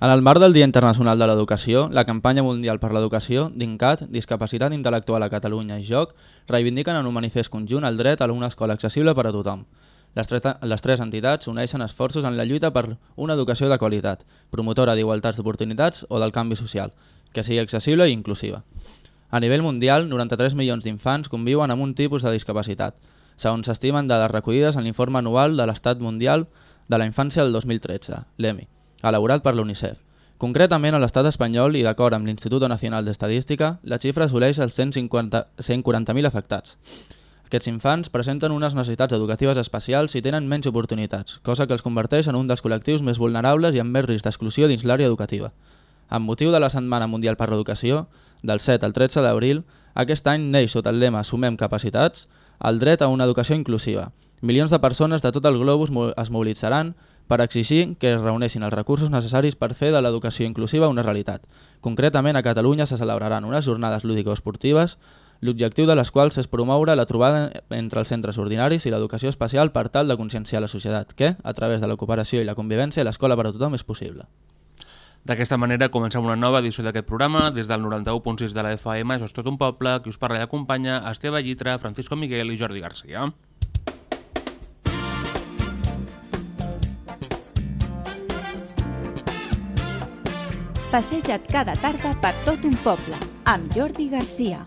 En el marc del Dia Internacional de l'Educació, la campanya mundial per l'educació, DINCAT, Discapacitat Intel·lectual a Catalunya i Joc, reivindiquen en un manifest conjunt el dret a una escola accessible per a tothom. Les tres, les tres entitats uneixen esforços en la lluita per una educació de qualitat, promotora d'igualtats d'oportunitats o del canvi social, que sigui accessible i inclusiva. A nivell mundial, 93 milions d'infants conviuen amb un tipus de discapacitat, segons s'estimen dades recollides en l'informe anual de l'Estat Mundial de la Infància del 2013, l'EMI, elaborat per l'UNICEF. Concretament, a l'estat espanyol i d'acord amb l'Institut Nacional d'Estadística, la xifra assoleix els 150 140.000 afectats. Aquests infants presenten unes necessitats educatives especials i tenen menys oportunitats, cosa que els converteix en un dels col·lectius més vulnerables i amb més risc d'exclusió dins l'àrea educativa. Amb motiu de la Setmana Mundial per l'Educació, del 7 al 13 d'abril, aquest any neix sota el lema Sumem capacitats el dret a una educació inclusiva. Milions de persones de tot el globus es mobilitzaran per exigir que es reuneixin els recursos necessaris per fer de l'educació inclusiva una realitat. Concretament, a Catalunya se celebraran unes jornades lúdico-esportives, l'objectiu de les quals és promoure la trobada entre els centres ordinaris i l'educació especial per tal de conscienciar la societat que, a través de la cooperació i la convivència, l'escola per a tothom és possible. D'aquesta manera comencem una nova edició d'aquest programa des del 91.6 de la FM, això és tot un poble, qui us parla i acompanya Esteve Llitra, Francisco Miguel i Jordi Garcia. Passeja't cada tarda per tot un poble amb Jordi Garcia.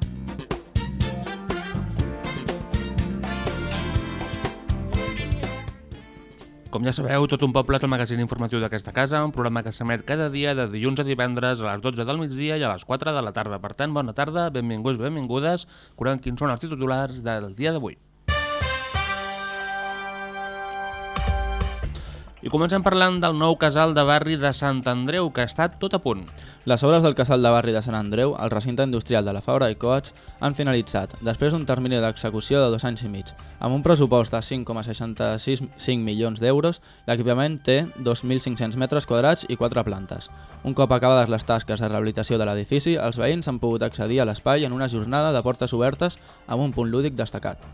Com ja sabeu, Tot un poble és el magazín informatiu d'aquesta casa, un programa que s'emet cada dia de dilluns a divendres a les 12 del migdia i a les 4 de la tarda. Per tant, bona tarda, benvinguts, benvingudes, curant quins són els titulars del dia d'avui. I comencem parlant del nou casal de barri de Sant Andreu, que està tot a punt. Les obres del casal de barri de Sant Andreu, al recinte industrial de la Fabra i Coats, han finalitzat, després d'un termini d'execució de dos anys i mig. Amb un pressupost de 5,65 milions d'euros, l'equipament té 2.500 metres quadrats i 4 plantes. Un cop acabades les tasques de rehabilitació de l'edifici, els veïns han pogut accedir a l'espai en una jornada de portes obertes amb un punt lúdic destacat.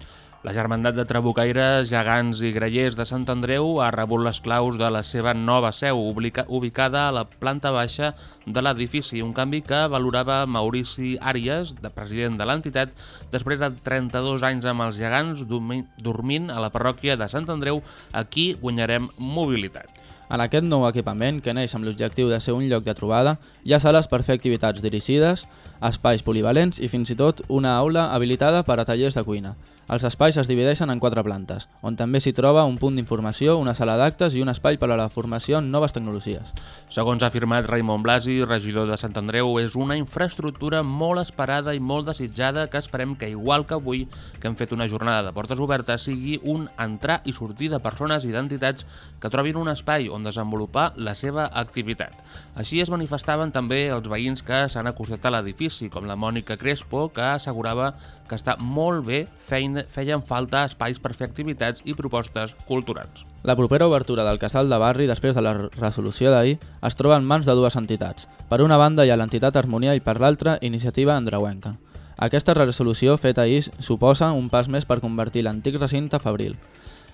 La Germandat de Trabucaires, Gegants i Grellers de Sant Andreu ha rebut les claus de la seva nova seu, ubica- ubicada a la planta baixa de l'edifici, un canvi que valorava Maurici Àries, de president de l'entitat, després de 32 anys amb els gegants dormi- dormint a la parròquia de Sant Andreu, aquí guanyarem mobilitat. En aquest nou equipament, que neix amb l'objectiu de ser un lloc de trobada, hi ha sales per fer activitats dirigides, espais polivalents i fins i tot una aula habilitada per a tallers de cuina. Els espais es divideixen en quatre plantes, on també s'hi troba un punt d'informació, una sala d'actes i un espai per a la formació en noves tecnologies. Segons ha afirmat Raimon Blasi, regidor de Sant Andreu, és una infraestructura molt esperada i molt desitjada que esperem que, igual que avui, que hem fet una jornada de portes obertes, sigui un entrar i sortir de persones i d'entitats que trobin un espai on desenvolupar la seva activitat. Així es manifestaven també els veïns que s'han acostat a l'edifici, com la Mònica Crespo, que assegurava que està molt bé, feina, feien falta espais per fer activitats i propostes culturals. La propera obertura del casal de barri després de la resolució d'ahir es troba en mans de dues entitats. Per una banda hi ha l'entitat Harmonia i per l'altra Iniciativa Andreuenca. Aquesta resolució feta ahir suposa un pas més per convertir l'antic recinte fabril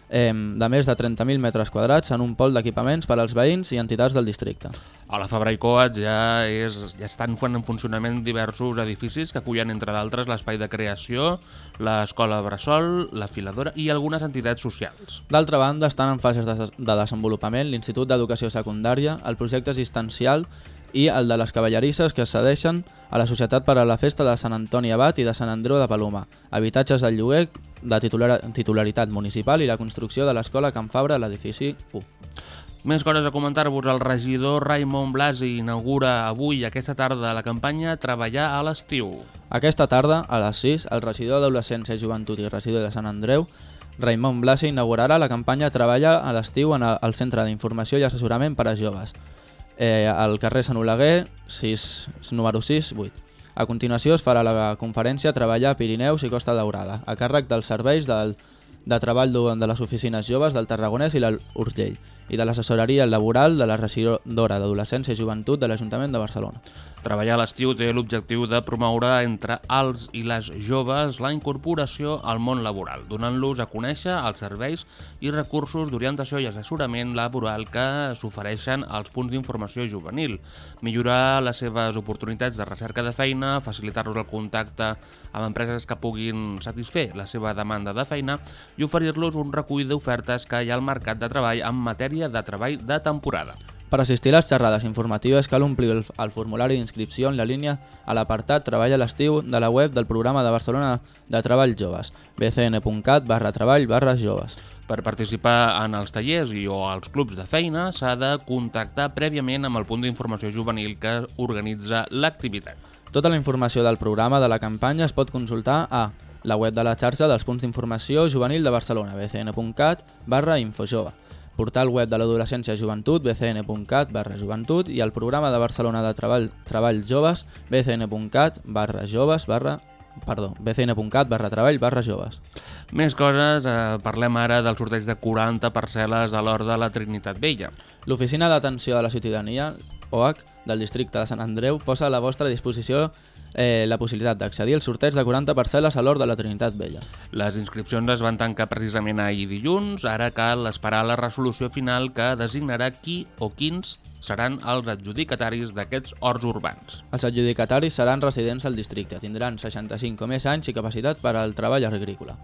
eh, de més de 30.000 metres quadrats en un pol d'equipaments per als veïns i entitats del districte. A la Fabra i Coats ja, és, ja estan fent en funcionament diversos edificis que acullen, entre d'altres, l'espai de creació, l'escola Bressol, la filadora i algunes entitats socials. D'altra banda, estan en fases de, de desenvolupament l'Institut d'Educació Secundària, el projecte assistencial i el de les cavallerisses que cedeixen a la Societat per a la Festa de Sant Antoni Abat i de Sant Andreu de Paloma, habitatges del lloguer de titular titularitat municipal i la construcció de l'escola Can Fabra a l'edifici 1. Més coses a comentar-vos. El regidor Raimon Blasi inaugura avui, aquesta tarda, la campanya Treballar a l'estiu. Aquesta tarda, a les 6, el regidor d'Adolescència, Joventut i regidor de Sant Andreu Raimon Blasi inaugurarà la campanya Treballa a l'estiu en el- Centre d'Informació i Assessorament per a Joves, eh, al carrer Sant Oleguer, 6, número 6, 8. A continuació es farà la conferència Treballar Pirineus i Costa Daurada, a càrrec dels serveis del, de treball du- de les oficines joves del Tarragonès i l'Urgell i de l'assessoria laboral de la regidora d'Adolescència i Joventut de l'Ajuntament de Barcelona. Treballar a l'estiu té l'objectiu de promoure entre els i les joves la incorporació al món laboral, donant-los a conèixer els serveis i recursos d'orientació i assessorament laboral que s'ofereixen als punts d'informació juvenil, millorar les seves oportunitats de recerca de feina, facilitar-los el contacte amb empreses que puguin satisfer la seva demanda de feina i oferir-los un recull d'ofertes que hi ha al mercat de treball en matèria de treball de temporada. Per assistir a les xerrades informatives cal omplir el, el formulari d'inscripció en la línia a l'apartat Treball a l'estiu de la web del programa de Barcelona de Treball Joves, bcn.cat barra treball barra joves. Per participar en els tallers i o als clubs de feina s'ha de contactar prèviament amb el punt d'informació juvenil que organitza l'activitat. Tota la informació del programa de la campanya es pot consultar a la web de la xarxa dels punts d'informació juvenil de Barcelona, bcn.cat barra infojove, portal web de l'adolescència i joventut, bcn.cat barra joventut i el programa de Barcelona de Treball, Treball Joves, bcn.cat barra joves barra perdó, bcn.cat barra treball barra joves. Més coses, eh, parlem ara del sorteig de 40 parcel·les a l'hora de la Trinitat Vella. L'Oficina d'Atenció a la Ciutadania, OH, del districte de Sant Andreu, posa a la vostra disposició eh, la possibilitat d'accedir al sorteig de 40 parcel·les a l'hora de la Trinitat Vella. Les inscripcions es van tancar precisament ahir dilluns, ara cal esperar la resolució final que designarà qui o quins seran els adjudicataris d'aquests horts urbans. Els adjudicataris seran residents al districte, tindran 65 o més anys i capacitat per al treball agrícola.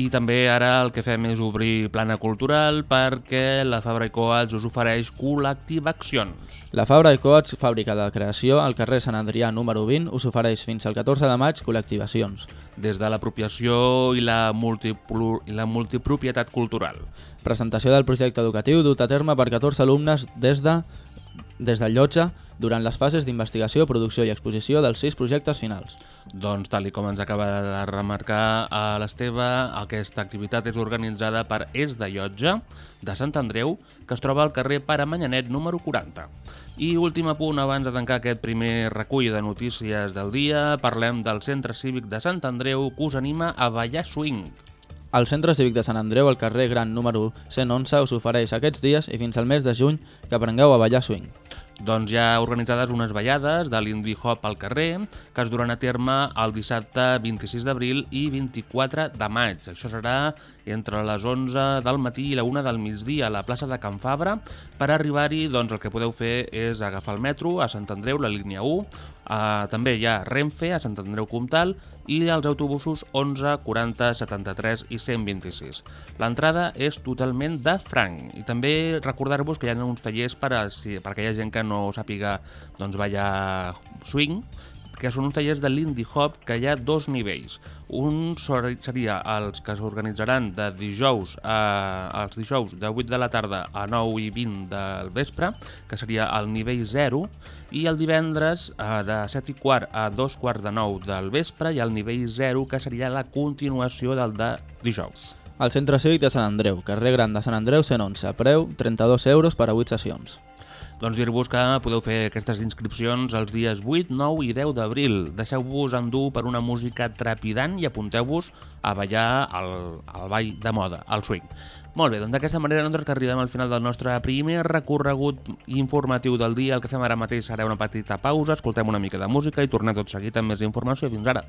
I també ara el que fem és obrir plana cultural perquè la Fabra i Coats us ofereix col·lectivacions. La Fabra i Coats, fàbrica de creació, al carrer Sant Adrià número 20, us ofereix fins al 14 de maig col·lectivacions. Des de l'apropiació i, la i la multipropietat cultural. Presentació del projecte educatiu dut a terme per 14 alumnes des de des del llotja durant les fases d'investigació, producció i exposició dels sis projectes finals. Doncs tal i com ens acaba de remarcar a l'Esteve, aquesta activitat és organitzada per Es de Llotja, de Sant Andreu, que es troba al carrer Pare Manyanet número 40. I últim apunt abans de tancar aquest primer recull de notícies del dia, parlem del Centre Cívic de Sant Andreu que us anima a ballar swing. El Centre Cívic de Sant Andreu, al carrer Gran número 111, us ofereix aquests dies i fins al mes de juny que aprengueu a ballar swing. Doncs hi ha organitzades unes ballades de l'Indie Hop al carrer que es duran a terme el dissabte 26 d'abril i 24 de maig. Això serà entre les 11 del matí i la 1 del migdia a la plaça de Can Fabra. Per arribar-hi, doncs, el que podeu fer és agafar el metro a Sant Andreu, la línia 1. Uh, també hi ha Renfe a Sant Andreu Comtal i els autobusos 11, 40, 73 i 126. L'entrada és totalment de franc i també recordar-vos que hi ha uns tallers per, a, si, per aquella gent que no sàpiga doncs, ballar swing, que són uns tallers de l'Indie Hop que hi ha dos nivells. Un seria els que s'organitzaran de dijous a, els dijous de 8 de la tarda a 9 i 20 del vespre, que seria el nivell 0, i el divendres eh, de 7 i quart a 2 quarts de 9 del vespre i el nivell 0, que seria la continuació del de dijous. El Centre Cívic de Sant Andreu, carrer Gran de Sant Andreu 111, preu 32 euros per a 8 sessions. Doncs dir-vos que podeu fer aquestes inscripcions els dies 8, 9 i 10 d'abril. Deixeu-vos endur per una música trepidant i apunteu-vos a ballar al, al ball de moda, al swing. Molt bé, doncs d'aquesta manera nosaltres que arribem al final del nostre primer recorregut informatiu del dia. El que fem ara mateix serà una petita pausa, escoltem una mica de música i tornem tot seguit amb més informació. Fins ara.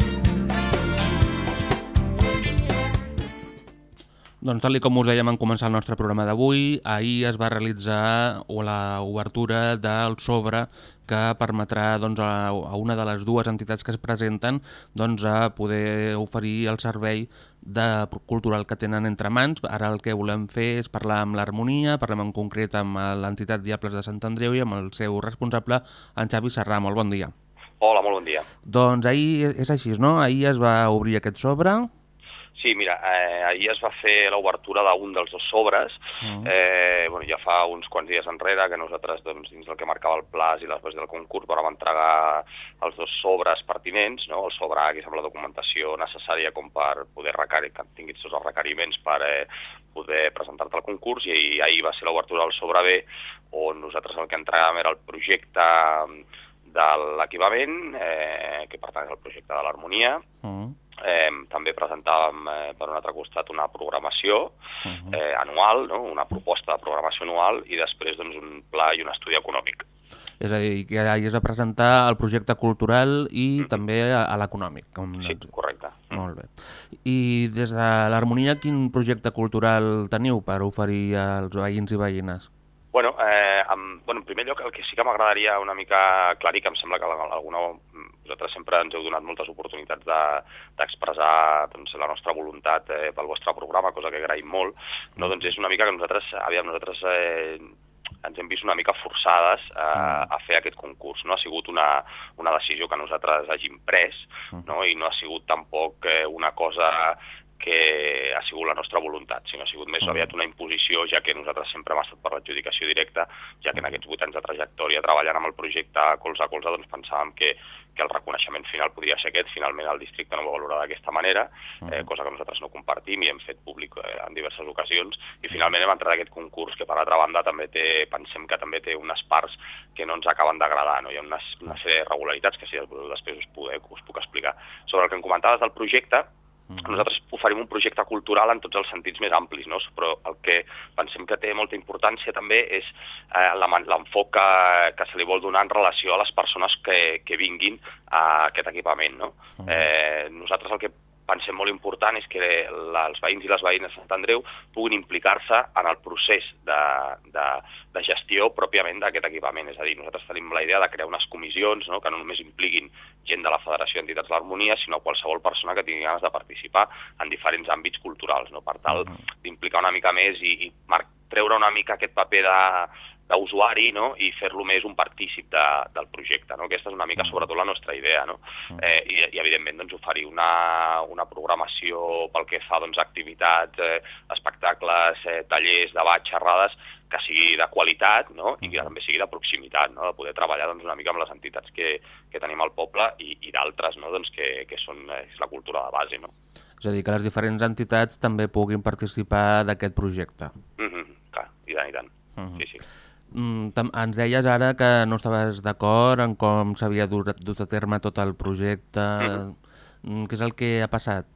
Doncs tal com us dèiem en començar el nostre programa d'avui, ahir es va realitzar l'obertura del sobre que permetrà doncs, a, a una de les dues entitats que es presenten doncs, a poder oferir el servei de cultural que tenen entre mans. Ara el que volem fer és parlar amb l'Harmonia, parlem en concret amb l'entitat Diables de Sant Andreu i amb el seu responsable, en Xavi Serrà. Molt bon dia. Hola, molt bon dia. Doncs ahir és així, no? Ahir es va obrir aquest sobre... Sí, mira, eh, ahir es va fer l'obertura d'un dels dos sobres, Mm. eh, bueno, ja fa uns quants dies enrere que nosaltres, doncs, dins del que marcava el plaç i les bases del concurs, vam entregar els dos sobres pertinents, no? el sobre A, que és amb la documentació necessària com per poder requerir, que tinguis tots els requeriments per eh, poder presentar-te al concurs, i ahir va ser l'obertura del sobre B, on nosaltres el que entregàvem era el projecte de l'equipament, eh, que per tant és el projecte de l'harmonia, Mm. Eh, també presentàvem, eh, per un altre costat, una programació Mhm. eh, anual, no? una proposta de programació anual, i després doncs, un pla i un estudi econòmic. És a dir, que ahir es va presentar el projecte cultural i també a, a l'econòmic. Com Sí, doncs- correcte. Molt bé. I des de l'Harmonia, quin projecte cultural teniu per oferir als veïns i veïnes? Bueno, eh, en, bueno, en primer lloc, el que sí que m'agradaria una mica aclarir, que em sembla que alguna, vosaltres sempre ens heu donat moltes oportunitats de- d'expressar de, doncs, la nostra voluntat eh, pel vostre programa, cosa que agraïm molt, no? doncs és una mica que nosaltres, aviam, nosaltres eh, ens hem vist una mica forçades a, a fer aquest concurs. No ha sigut una, una decisió que nosaltres hàgim pres no? i no ha sigut tampoc eh, una cosa que ha sigut la nostra voluntat, sinó ha sigut més aviat una imposició, ja que nosaltres sempre hem estat per l'adjudicació directa, ja que en aquests vuit anys de trajectòria treballant amb el projecte colze a colze, doncs pensàvem que, que el reconeixement final podria ser aquest, finalment el districte no ho valora d'aquesta manera, eh, cosa que nosaltres no compartim i hem fet públic eh, en diverses ocasions, i finalment hem entrat a aquest concurs que per altra banda també té, pensem que també té unes parts que no ens acaben d'agradar, no? hi ha unes, una sèrie d'irregularitats que si després us, poder, us puc explicar. Sobre el que em comentaves del projecte, nosaltres oferim un projecte cultural en tots els sentits més amplis, no? però el que pensem que té molta importància també és eh, l'enfoc que, que se li vol donar en relació a les persones que, que vinguin a aquest equipament. No? Eh, nosaltres el que pensem molt important és que la, els veïns i les veïnes de Sant Andreu puguin implicar-se en el procés de, de, de gestió pròpiament d'aquest equipament. És a dir, nosaltres tenim la idea de crear unes comissions no? que no només impliquin gent de la Federació d'Entitats de l'Harmonia, sinó qualsevol persona que tingui ganes de participar en diferents àmbits culturals, no? per tal d'implicar una mica més i, i treure una mica aquest paper de d'usuari no? i fer-lo més un partícip de, del projecte. No? Aquesta és una mica sobretot la nostra idea. No? Eh, i, I evidentment doncs, oferir una, una programació pel que fa doncs, activitats, eh, espectacles, eh, tallers, debats, xerrades, que sigui de qualitat no? i que també sigui de proximitat, no? de poder treballar doncs, una mica amb les entitats que, que tenim al poble i, i d'altres no? doncs, que, que són eh, és la cultura de base. No? És a dir, que les diferents entitats també puguin participar d'aquest projecte. Mm -hmm, clar, i tant, i tant. Mhm. Sí, sí. Mm, ens deies ara que no estaves d'acord en com s'havia dut, dut a terme tot el projecte. Mm, Què és el que ha passat?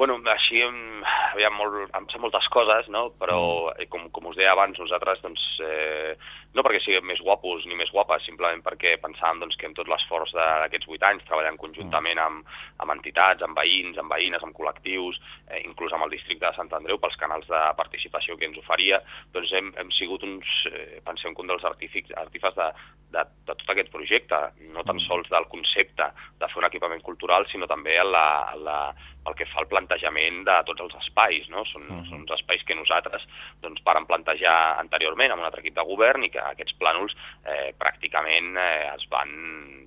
Bueno, així em, aviam, molt, sap moltes coses, no? però eh, com, com us deia abans, nosaltres, doncs, eh, no perquè siguem més guapos ni més guapes, simplement perquè pensàvem doncs, que amb tot l'esforç d'aquests vuit anys, treballant conjuntament amb, amb entitats, amb veïns, amb veïnes, amb col·lectius, eh, inclús amb el districte de Sant Andreu, pels canals de participació que ens oferia, doncs hem, hem sigut uns, eh, pensem que un dels artífics, artífes de, de, de tot aquest projecte, no tan sols del concepte de fer un equipament cultural, sinó també a la, a la, pel que fa al plantejament de tots els espais. No? Són, uh -huh. són uns espais que nosaltres doncs, vàrem plantejar anteriorment amb un altre equip de govern i que aquests plànols eh, pràcticament eh, es van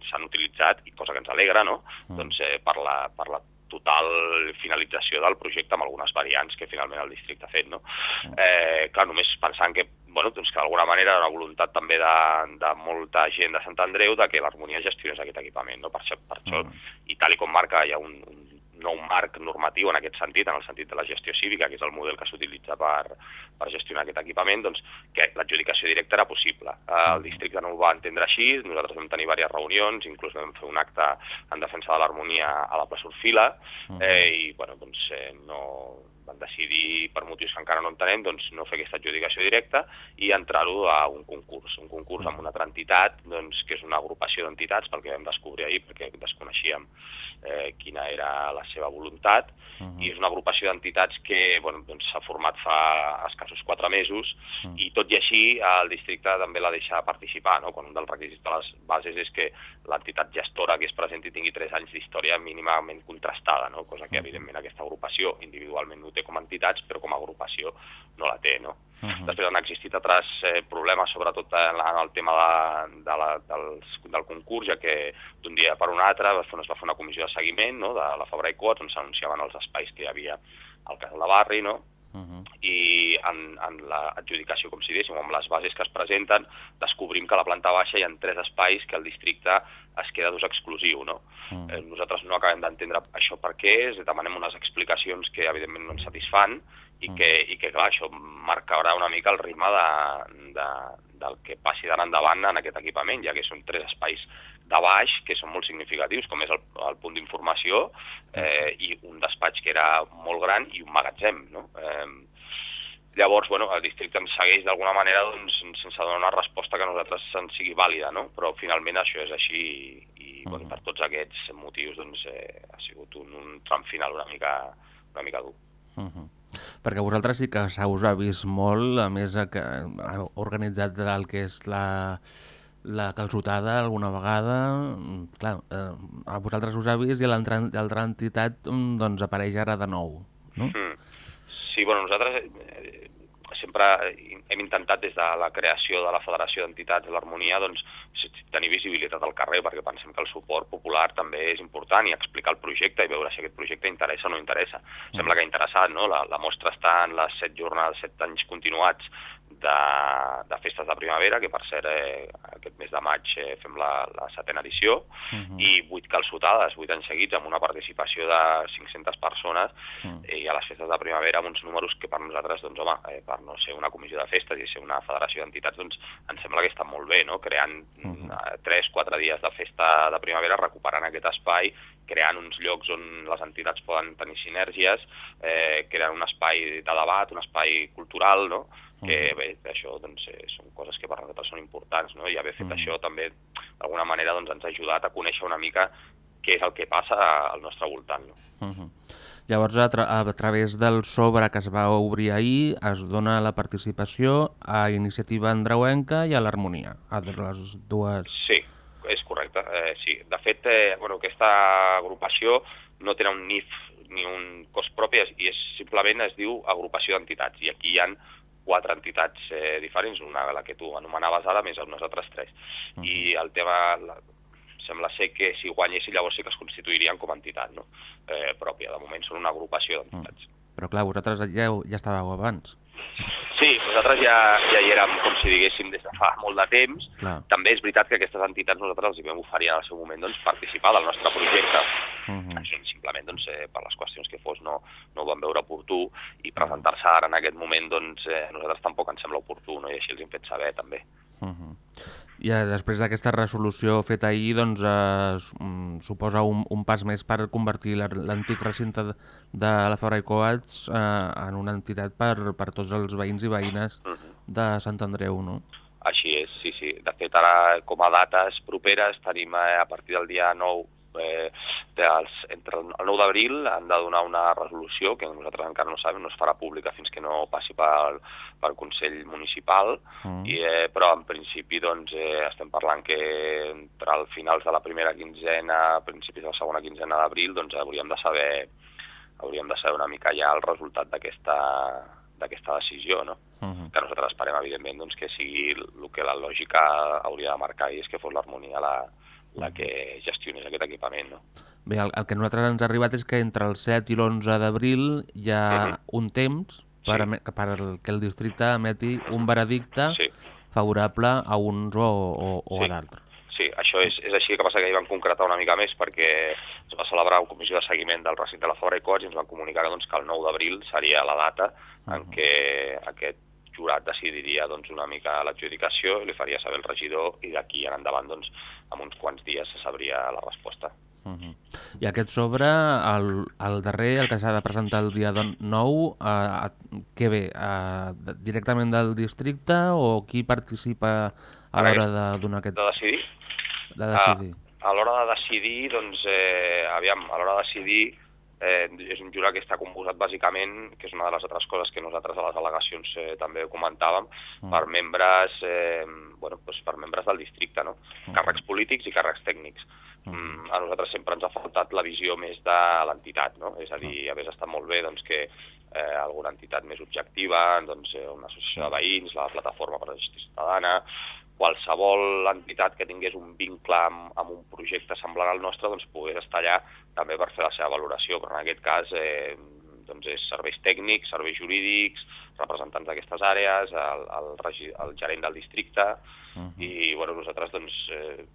s'han utilitzat, i cosa que ens alegra, no? Mm. doncs, eh, per, la, per la total finalització del projecte amb algunes variants que finalment el districte ha fet. No? Eh, clar, només pensant que bueno, doncs que d'alguna manera era una voluntat també de, de molta gent de Sant Andreu de que l'harmonia gestionés aquest equipament. No? Per això, per això i tal i com marca, hi ha un, un nou marc normatiu en aquest sentit, en el sentit de la gestió cívica, que és el model que s'utilitza per, per gestionar aquest equipament, doncs que l'adjudicació directa era possible. Eh, el districte no ho va entendre així, nosaltres vam tenir diverses reunions, inclús vam fer un acte en defensa de l'harmonia a la plaça Orfila, eh, i bueno, doncs, eh, no, van decidir, per motius que encara no entenem, doncs, no fer aquesta adjudicació directa i entrar-ho a un concurs. Un concurs amb una altra entitat, doncs, que és una agrupació d'entitats, pel que vam descobrir ahir, perquè desconeixíem eh, quina era la seva voluntat, uh -huh. i és una agrupació d'entitats que bueno, doncs, s'ha format fa escassos quatre mesos, uh -huh. i tot i així el districte també la deixa participar, no? quan un dels requisits de les bases és que l'entitat gestora que es presenti tingui tres anys d'història mínimament contrastada, no? cosa que evidentment aquesta agrupació individualment no té com a entitats, però com a agrupació no la té. No? Uh -huh. Després han existit altres eh, problemes, sobretot en, en el tema de, de la, dels, del concurs, ja que d'un dia per un altre es va fer, es va fer una comissió de seguiment no? de la Fabra i Coats, on s'anunciaven els espais que hi havia al casal de barri, no? Uh -huh. i en, en l'adjudicació, com si diguéssim, amb les bases que es presenten, descobrim que a la planta baixa hi ha tres espais que el districte es queda d'ús exclusiu. No? Mm. Eh, nosaltres no acabem d'entendre això per què és, demanem unes explicacions que evidentment no ens satisfan i que, i que clar, això marcarà una mica el ritme de, de, del que passi d'ara endavant en aquest equipament, ja que són tres espais de baix que són molt significatius, com és el, el punt d'informació eh, i un despatx que era molt gran i un magatzem. No? Eh, llavors, bueno, el districte ens segueix d'alguna manera doncs, sense donar una resposta que a nosaltres ens sigui vàlida, no? però finalment això és així i, i bueno, per tots aquests motius doncs, eh, ha sigut un, un tram final una mica, una mica dur. Uh -huh. Perquè vosaltres sí que se us ha vist molt, a més que ha organitzat el que és la, la calçotada alguna vegada, clar, eh, a vosaltres us ha vist i l'altra entitat doncs, apareix ara de nou, no? Mm. Sí, bueno, nosaltres eh, sempre hem intentat des de la creació de la Federació d'Entitats de l'Harmonia doncs, tenir visibilitat al carrer perquè pensem que el suport popular també és important i explicar el projecte i veure si aquest projecte interessa o no interessa. Sembla que ha interessat, no? La, la mostra està en les set jornades, set anys continuats de, de festes de primavera, que per cert eh, aquest mes de maig eh, fem la, la setena edició, uh -huh. i vuit calçotades, vuit anys seguits, amb una participació de 500 persones, uh -huh. i a les festes de primavera amb uns números que per nosaltres, doncs, home, eh, per no ser una comissió de festes i ser una federació d'entitats, doncs ens sembla que està molt bé, no? creant uh -huh. tres, quatre dies de festa de primavera, recuperant aquest espai, creant uns llocs on les entitats poden tenir sinergies, eh, creant un espai de debat, un espai cultural, no? Que bé, això doncs, eh, són coses que per nosaltres són importants, no? i haver fet Mm. això també d'alguna manera doncs, ens ha ajudat a conèixer una mica què és el que passa al nostre voltant. No? Uh -huh. Llavors, a, tra a través del sobre que es va obrir ahir, es dona la participació a Iniciativa Andreuenca i a l'Harmonia, a les dues... Sí, és correcte. Eh, sí. De fet, eh, bueno, aquesta agrupació no té un NIF ni un cos propi i és, simplement es diu agrupació d'entitats i aquí hi han quatre entitats eh, diferents, una la que tu anomenaves ara, més unes altres tres. I el tema, la, sembla ser que si guanyessin llavors sí que es constituirien com a entitat no? eh, pròpia. De moment són una agrupació d'entitats. Però clar, vosaltres ja, ja estàveu abans. Sí, nosaltres ja, ja hi érem, com si diguéssim, des de fa molt de temps. Clar. També és veritat que aquestes entitats nosaltres els vam oferir en el seu moment doncs, participar del nostre projecte. Uh -huh. Això simplement doncs, eh, per les qüestions que fos no, no ho vam veure oportú i presentar-se ara en aquest moment doncs, eh, nosaltres tampoc ens sembla oportú no? i així els hem fet saber també. Uh -huh. I eh, després d'aquesta resolució feta ahir, doncs, eh, mm, suposa un, un pas més per convertir l'antic recinte de, de la Fabra i Coats eh, en una entitat per, per tots els veïns i veïnes de Sant Andreu, no? Així és, sí, sí. De fet, ara com a dates properes tenim eh, a partir del dia 9 eh, dels, entre el 9 d'abril han de donar una resolució que nosaltres encara no sabem, no es farà pública fins que no passi pel, pel Consell Municipal, Mm. i, eh, però en principi doncs, eh, estem parlant que entre el finals de la primera quinzena, principis de la segona quinzena d'abril, doncs hauríem de saber hauríem de saber una mica ja el resultat d'aquesta d'aquesta decisió, no? Uh -huh. que nosaltres esperem, evidentment, doncs, que sigui el que la lògica hauria de marcar i és que fos l'harmonia la, la que gestionés aquest equipament. No? Bé, el, el que a nosaltres ens ha arribat és que entre el 7 i l'11 d'abril hi ha Mhm. un temps per, Sí. eme- per el que el districte emeti un veredicte Sí. favorable a uns o, o, o Sí. a d'altres. Sí, això és, és així, que passa que hi van concretar una mica més perquè es va celebrar una comissió de seguiment del recinte de la Fabra i Cots i ens van comunicar doncs, que el 9 d'abril seria la data en què aquest jurat decidiria doncs, una mica l'adjudicació i li faria saber el regidor i d'aquí en endavant doncs, en uns quants dies se sabria la resposta. Uh -huh. I aquest sobre, el, el darrer, el que s'ha de presentar el dia don- 9, eh, què ve? Eh, directament del districte o qui participa a l'hora de donar aquest... De decidir? De decidir. A, a l'hora de decidir, doncs, eh, aviam, a l'hora de decidir eh, és un jurat que està composat bàsicament, que és una de les altres coses que nosaltres a les al·legacions eh, també comentàvem, Mm. per membres eh, bueno, doncs per membres del districte, no? càrrecs polítics i càrrecs tècnics. Mm, a nosaltres sempre ens ha faltat la visió més de l'entitat, no? és a dir, hagués estat molt bé doncs, que eh, alguna entitat més objectiva, doncs, eh, una associació de veïns, la Plataforma per la Gestió Ciutadana, qualsevol entitat que tingués un vincle amb, amb un projecte semblant al nostre doncs, pogués estar allà també per fer la seva valoració, però en aquest cas eh, doncs és serveis tècnics, serveis jurídics, representants d'aquestes àrees, el, el, regi, el gerent del districte, i bueno, nosaltres doncs, eh,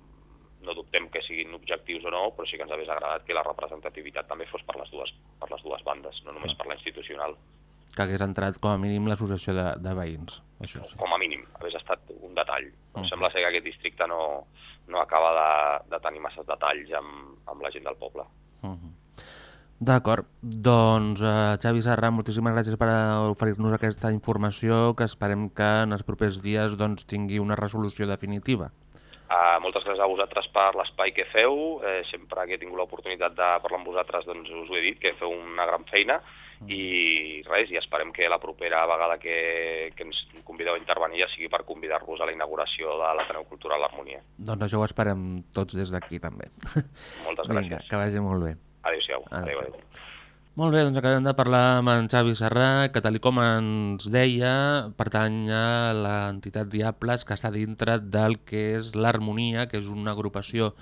no dubtem que siguin objectius o no, però sí que ens hagués agradat que la representativitat també fos per les dues, per les dues bandes, no només per la institucional. Que hagués entrat com a mínim l'associació de, de veïns, això sí. Com a mínim, hagués estat un detall. Em Mhm. sembla ser que aquest districte no, no acaba de, de tenir masses detalls amb, amb la gent del poble. Uh -huh. D'acord, doncs eh, Xavi Serra, moltíssimes gràcies per eh, oferir-nos aquesta informació que esperem que en els propers dies doncs, tingui una resolució definitiva. Uh, moltes gràcies a vosaltres per l'espai que feu. Eh, sempre que he tingut l'oportunitat de parlar amb vosaltres doncs us ho he dit, que feu una gran feina i res, i esperem que la propera vegada que, que ens convideu a intervenir ja sigui per convidar-vos a la inauguració de l'Ateneu Cultural Harmonia. Doncs això ho esperem tots des d'aquí també. Moltes Vinga, gràcies. que vagi molt bé. Adéu-siau. Adéu, Adéu. adéu. Molt bé, doncs acabem de parlar amb en Xavi Serrà, que tal com ens deia, pertany a l'entitat Diables, que està dintre del que és l'Harmonia, que és una agrupació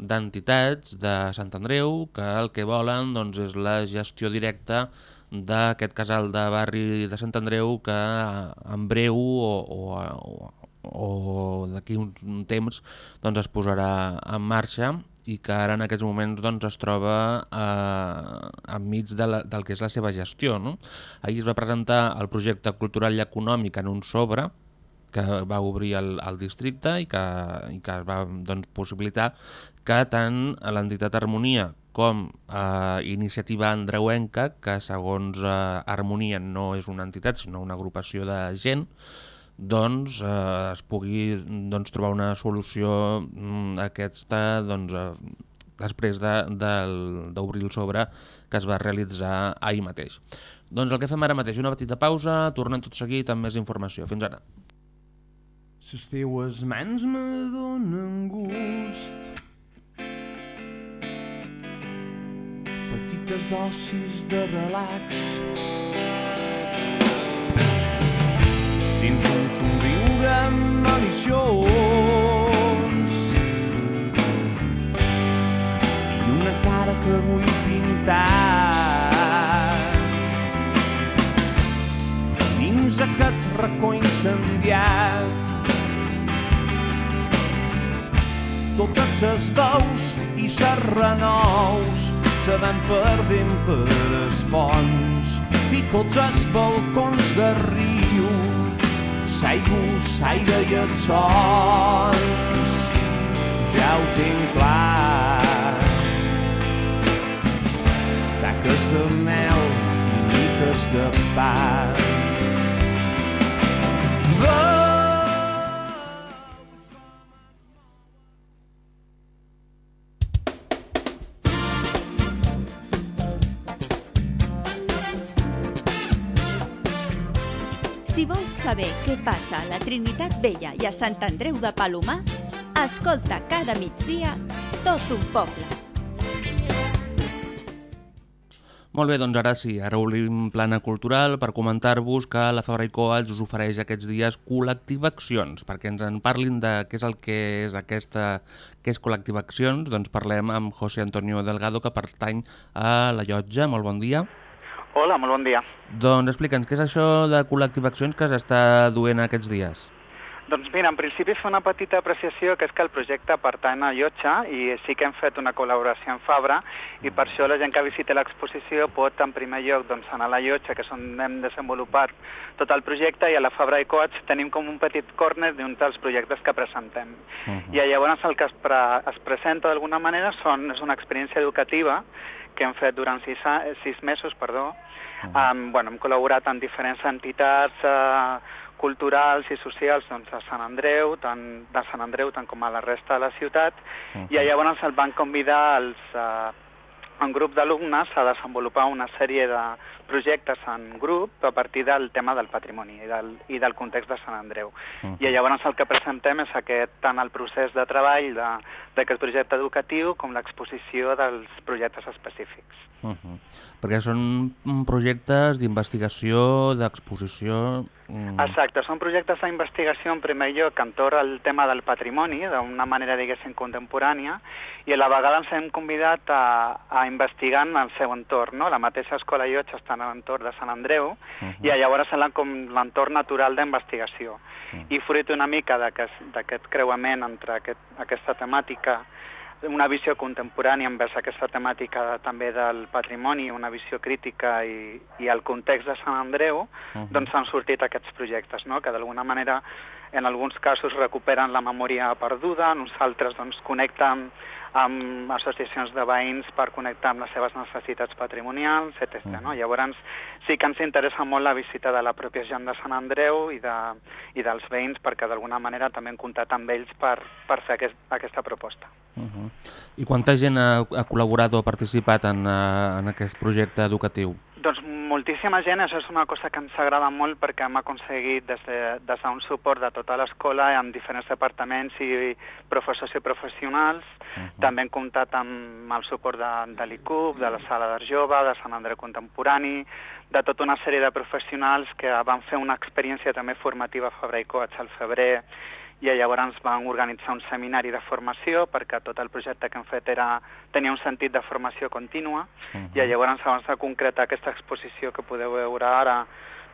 d'entitats de Sant Andreu, que el que volen doncs, és la gestió directa d'aquest casal de barri de Sant Andreu que en breu o, o, o, o d'aquí un, temps doncs, es posarà en marxa i que ara en aquests moments doncs, es troba eh, enmig de la, del que és la seva gestió. No? Ahir es va presentar el projecte cultural i econòmic en un sobre que va obrir el, el districte i que, i que va doncs, possibilitar que tant l'entitat Harmonia com eh, Iniciativa Andreuenca, que segons eh, Harmonia no és una entitat sinó una agrupació de gent, doncs eh, es pugui doncs, trobar una solució mm, aquesta doncs, eh, després d'obrir de, d'obrir el sobre que es va realitzar ahir mateix. Doncs el que fem ara mateix, una petita pausa, tornem tot seguit amb més informació. Fins ara. Les teues mans me donen gust Petites dosis de relax. Dins un somriure maliciós. I una cara que vull pintar. Dins aquest racó incendiat. Totes les veus i les renous se van perdent per els ponts i tots els balcons de riu s'aigüs, aire i els sons. Ja ho tinc clar. Taques de mel i miques de pa. Si saber què passa a la Trinitat Vella i a Sant Andreu de Palomar, escolta cada migdia tot un poble. Molt bé, doncs ara sí, ara obrim plana cultural per comentar-vos que la Coats us ofereix aquests dies Col·lectiva Accions. Perquè ens en parlin de què és el que és aquesta què és Col·lectiva Accions, doncs parlem amb José Antonio Delgado, que pertany a la Llotja. Molt bon dia. Hola, molt bon dia. Doncs explica'ns, què és això de Col·lectiva Accions que s'està duent aquests dies? Doncs mira, en principi fer una petita apreciació que és que el projecte pertany a Llotja i sí que hem fet una col·laboració amb Fabra i per això la gent que visita l'exposició pot en primer lloc doncs, anar a la Llotja, que és on hem desenvolupat tot el projecte, i a la Fabra i Coats tenim com un petit corner d'un dels projectes que presentem. I llavors el que es, pre es presenta d'alguna manera són, és una experiència educativa que hem fet durant sis, sis mesos, perdó, Um, bueno, hem col·laborat amb diferents entitats uh, culturals i socials doncs, de Sant Andreu, tant de Sant Andreu tant com a la resta de la ciutat, i llavors el van convidar els, uh, un grup d'alumnes a desenvolupar una sèrie de projectes en grup a partir del tema del patrimoni i del, i del context de Sant Andreu. I llavors el que presentem és aquest, tant el procés de treball de- d'aquest projecte educatiu com l'exposició dels projectes específics. Uh -huh. Perquè són mm, projectes d'investigació, d'exposició... mm, Exacte, són projectes d'investigació en primer lloc entorn al tema del patrimoni, d'una manera, diguéssim, contemporània, i a la vegada ens hem convidat a, a investigar en el seu entorn. No? La mateixa Escola Llotja està en l'entorn de Sant Andreu, i llavors serà com l'entorn natural d'investigació. I fruit una mica d'aquest creuament entre aquest, aquesta temàtica una visió contemporània envers aquesta temàtica també del patrimoni, una visió crítica i, i el context de Sant Andreu, doncs han sortit aquests projectes, no? que d'alguna manera en alguns casos recuperen la memòria perduda, en uns altres doncs, connecten amb associacions de veïns per connectar amb les seves necessitats patrimonials, etc. No? Llavors sí que ens interessa molt la visita de la pròpia gent de Sant Andreu i, de, i dels veïns perquè d'alguna manera també hem comptat amb ells per, per fer aquest, aquesta proposta. Uh -huh. I quanta gent ha, ha col·laborat o ha participat en, uh, en aquest projecte educatiu? Doncs moltíssima gent, això és una cosa que ens agrada molt perquè hem aconseguit des d'un de, des d'un suport de tota l'escola en diferents departaments i professors i professionals. Uh -huh. També hem comptat amb el suport de, de l'ICUB, de la Sala d'Art Jove, de Sant Andreu Contemporani, de tota una sèrie de professionals que van fer una experiència també formativa a Fabra i Coats al febrer i llavors vam organitzar un seminari de formació perquè tot el projecte que hem fet era, tenia un sentit de formació contínua uh -huh. i llavors abans de concretar aquesta exposició que podeu veure ara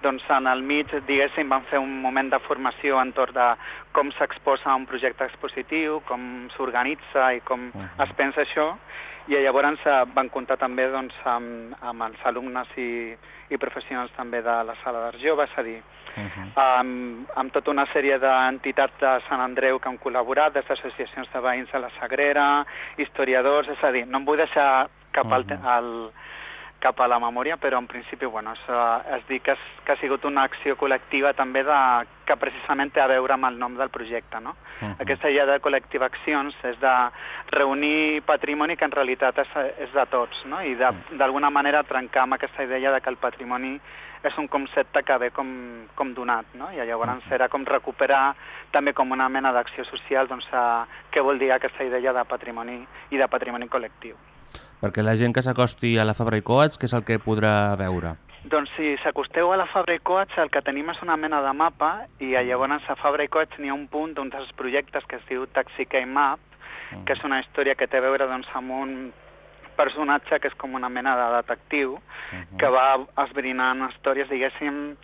doncs en el mig, diguéssim, vam fer un moment de formació entorn de com s'exposa un projecte expositiu, com s'organitza i com uh -huh. es pensa això, i llavors eh, van comptar també doncs, amb, amb els alumnes i, i professionals també de la sala d'art jove, és a dir, uh -huh. amb, amb tota una sèrie d'entitats de Sant Andreu que han col·laborat, des d'associacions de veïns de la Sagrera, historiadors, és a dir, no em vull deixar cap, al, te- al, cap a la memòria, però en principi bueno, és, eh, es dir que, és, que ha sigut una acció col·lectiva també de, que precisament té a veure amb el nom del projecte. No? Uh -huh. Aquesta idea de col·lectiva accions és de reunir patrimoni que en realitat és, és de tots no? i d'alguna manera trencar amb aquesta idea de que el patrimoni és un concepte que ve com, com donat, no? i llavors serà com recuperar també com una mena d'acció social doncs, a, què vol dir aquesta idea de patrimoni i de patrimoni col·lectiu. Perquè la gent que s'acosti a la Fabra i Coats, què és el que podrà veure? Doncs si s'acosteu a la Fabra i Coats, el que tenim és una mena de mapa i llavors a Fabra i Coats n'hi ha un punt d'un dels projectes que es diu Taxicay Map, que és una història que té a veure doncs, amb un personatge que és com una mena de detectiu que va esbrinant històries, diguéssim,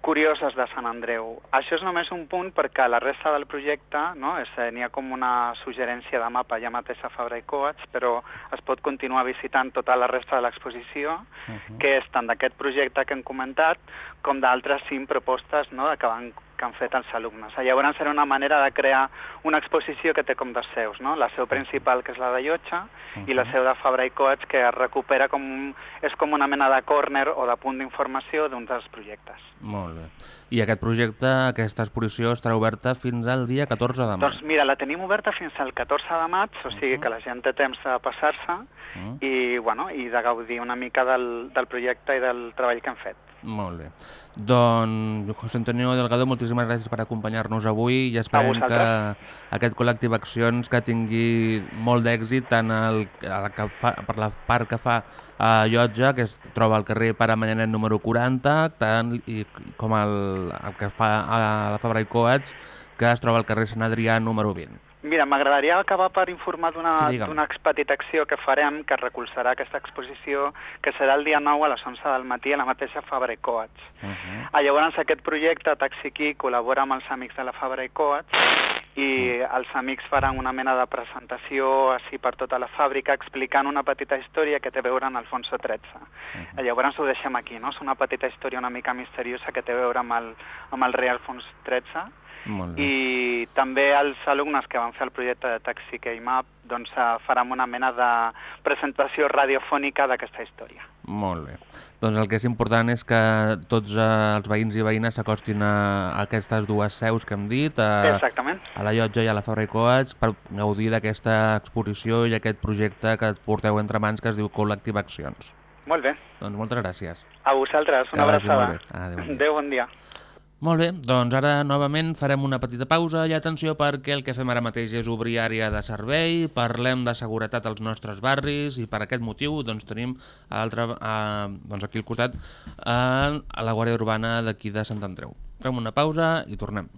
curioses de Sant Andreu. Això és només un punt perquè la resta del projecte no, és, eh, n'hi ha com una suggerència de mapa ja mateix a Fabra i Coats, però es pot continuar visitant tota la resta de l'exposició, uh -huh. que és tant d'aquest projecte que hem comentat com d'altres cinc propostes no, que, van, que han fet els alumnes. Llavors serà una manera de crear una exposició que té com dos seus, no? la seu principal que és la de Llotja uh -huh. i la seu de Fabra i Coats que es recupera com, és com una mena de córner o de punt d'informació d'un dels projectes. Molt bé. I aquest projecte, aquesta exposició, estarà oberta fins al dia 14 de maig. Doncs mira, la tenim oberta fins al 14 de maig, o sigui que la gent té temps de passar-se Mm. i, bueno, i de gaudir una mica del, del projecte i del treball que hem fet. Molt bé. Doncs, José Antonio Delgado, moltíssimes gràcies per acompanyar-nos avui i esperem que aquest col·lectiu Accions que tingui molt d'èxit tant el, el que fa, per la part que fa a Llotja, que es troba al carrer Pare número 40, tant i, com el, el que fa a la Fabra i Coats, que es troba al carrer Sant Adrià número 20. Mira, m'agradaria acabar per informar d'una Sí, petita acció que farem que recolzarà aquesta exposició, que serà el dia 9 a les 11 del matí a la mateixa Fabra i Coats. Uh -huh. Ah, llavors aquest projecte Taxiquí col·labora amb els amics de la Fabra i Coats i els amics faran una mena de presentació així per tota la fàbrica explicant una petita història que té a veure amb Alfonso XIII. Uh Llavors ho deixem aquí, no? És una petita història una mica misteriosa que té a veure amb el, amb el rei Alfons XIII. I també els alumnes que van fer el projecte de Taxi K-Map doncs, eh, faran una mena de presentació radiofònica d'aquesta història. Molt bé. Doncs el que és important és que tots eh, els veïns i veïnes s'acostin a, a aquestes dues seus que hem dit, a, Exactament. a la Llotja i a la Fabra i Coats, per gaudir d'aquesta exposició i aquest projecte que porteu entre mans que es diu Col·lectiva Accions. Molt bé. Doncs moltes gràcies. A vosaltres, una abraçada. Adéu, bon dia. Adéu, bon dia. Molt bé, doncs ara novament farem una petita pausa i atenció perquè el que fem ara mateix és obrir àrea de servei, parlem de seguretat als nostres barris i per aquest motiu doncs, tenim altra, a, doncs aquí al costat a, a la Guàrdia Urbana d'aquí de Sant Andreu. Fem una pausa i tornem.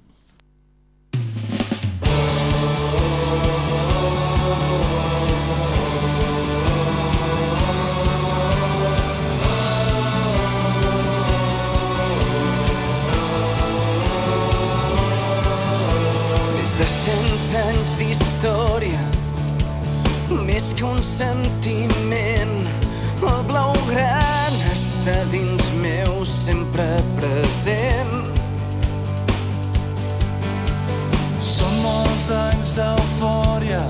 Més que un sentiment. El blaugrana està dins meu sempre present. Són molts anys d'eufòria,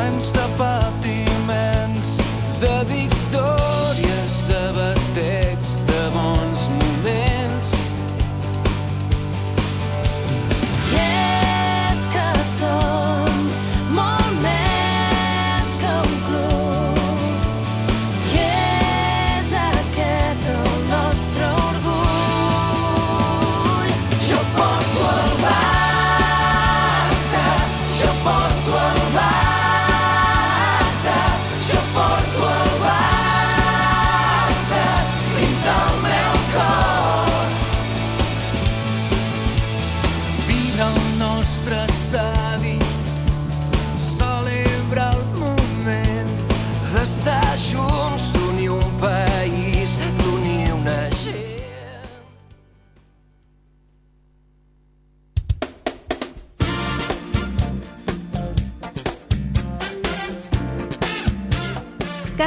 anys de patiments, de